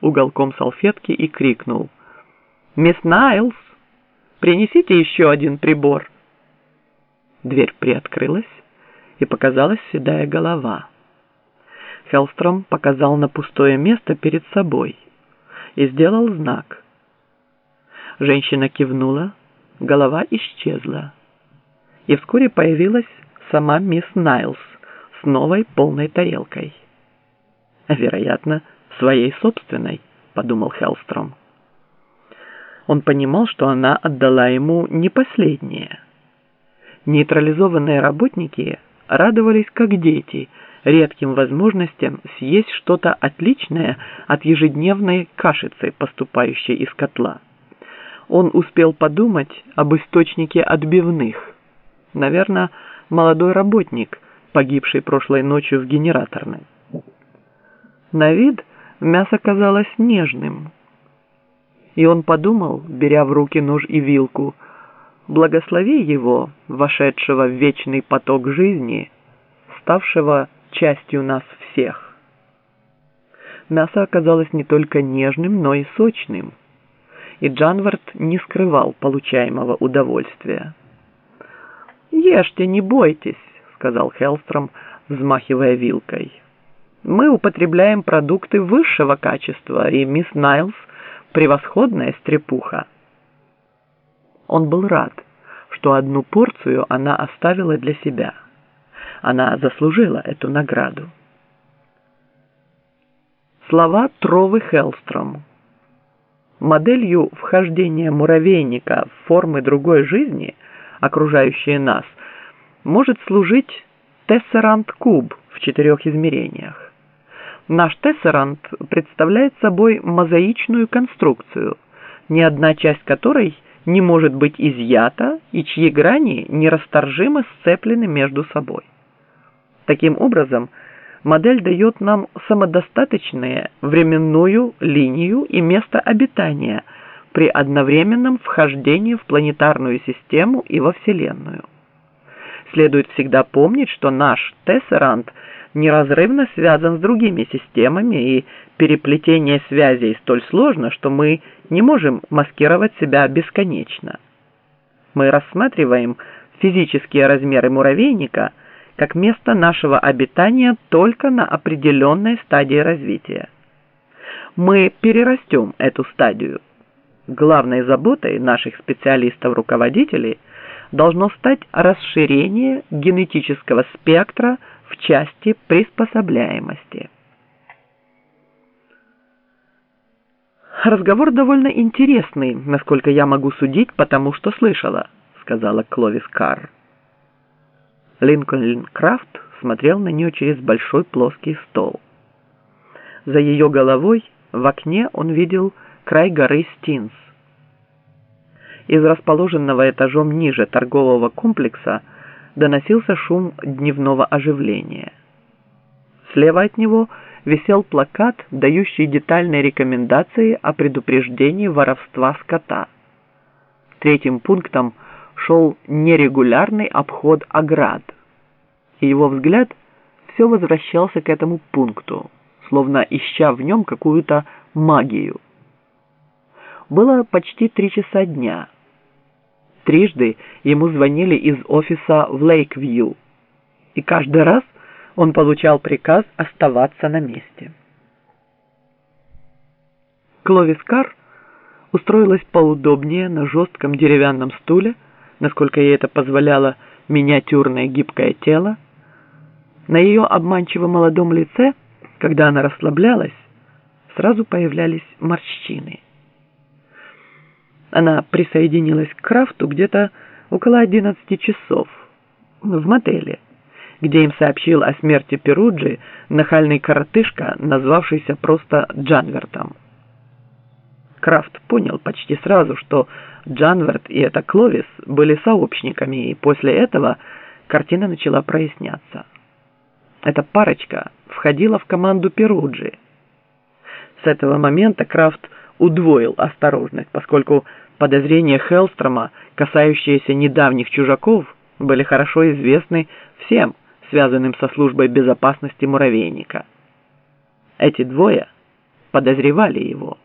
уголком салфетки и крикнул. «Мисс Найлз, принесите еще один прибор!» Дверь приоткрылась, и показалась седая голова. Хелстром показал на пустое место перед собой и сделал знак. Женщина кивнула, голова исчезла, и вскоре появилась сама мисс Найлс с новой полной тарелкой. Вероятно, своей собственной, подумал Хелстром. Он понимал, что она отдала ему не последнее. Нейтрализованные работники радовались как дети редким возможностям съесть что-то отличное от ежедневной кашицы, поступающей из котла. Он успел подумать об источнике отбивных. Наверное, молодой работник, погибший прошлой ночью в генераторной. На вид мясо казалось нежным. И он подумал, беря в руки нож и вилку, благослови его, вошедшего в вечный поток жизни, ставшего частью нас всех. Мясо оказалось не только нежным, но и сочным, и Джанвард не скрывал получаемого удовольствия. «Ешьте, не бойтесь», — сказал Хелстром, взмахивая вилкой. «Мы употребляем продукты высшего качества, и мисс Найлс — превосходная стрепуха». Он был рад, что одну порцию она оставила для себя. Она заслужила эту награду. Слова Тровы Хелстром. Моделью вхождения муравейника в формы другой жизни, окружающие нас, может служить тессерант-куб в четырех измерениях. Наш тессерант представляет собой мозаичную конструкцию, ни одна часть которой – не может быть изъята и чьи грани нерасторжимо сцеплены между собой. Таким образом, модель дает нам самодостаточную временную линию и место обитания при одновременном вхождении в планетарную систему и во Вселенную. Следует всегда помнить, что наш тессерант неразрывно связан с другими системами и переплетение связей столь сложно, что мы не можем маскировать себя бесконечно. Мы рассматриваем физические размеры муравейника как место нашего обитания только на определенной стадии развития. Мы перерастем эту стадию. Главной заботой наших специалистов-руководителей должно стать расширение генетического спектра в части приспособляемости. «Разговор довольно интересный, насколько я могу судить, потому что слышала», — сказала Кловис Карр. Линкольн Крафт смотрел на нее через большой плоский стол. За ее головой в окне он видел край горы Стинс. Из расположенного этажом ниже торгового комплекса доносился шум дневного оживления. Слева от него — висел плакат, дающий детальные рекомендации о предупреждении воровства скота. Третьим пунктом шел нерегулярный обход оград. И его взгляд все возвращался к этому пункту, словно ища в нем какую-то магию. Было почти три часа дня. Трижды ему звонили из офиса в Лейквью, и каждый раз – он получал приказ оставаться на месте. Кловис Кар устроилась поудобнее на жестком деревянном стуле, насколько ей это позволяло миниатюрное гибкое тело. На ее обманчиво молодом лице, когда она расслаблялась, сразу появлялись морщины. Она присоединилась к Крафту где-то около 11 часов в мотеле, где им сообщил о смерти Перуджи нахальный коротышка, назвавшийся просто Джанвертом. Крафт понял почти сразу, что Джанверт и эта Кловис были сообщниками, и после этого картина начала проясняться. Эта парочка входила в команду Перуджи. С этого момента Крафт удвоил осторожность, поскольку подозрения Хелстрома, касающиеся недавних чужаков, были хорошо известны всем, связанным со службой безопасности муравейника. Эти двое подозревали его.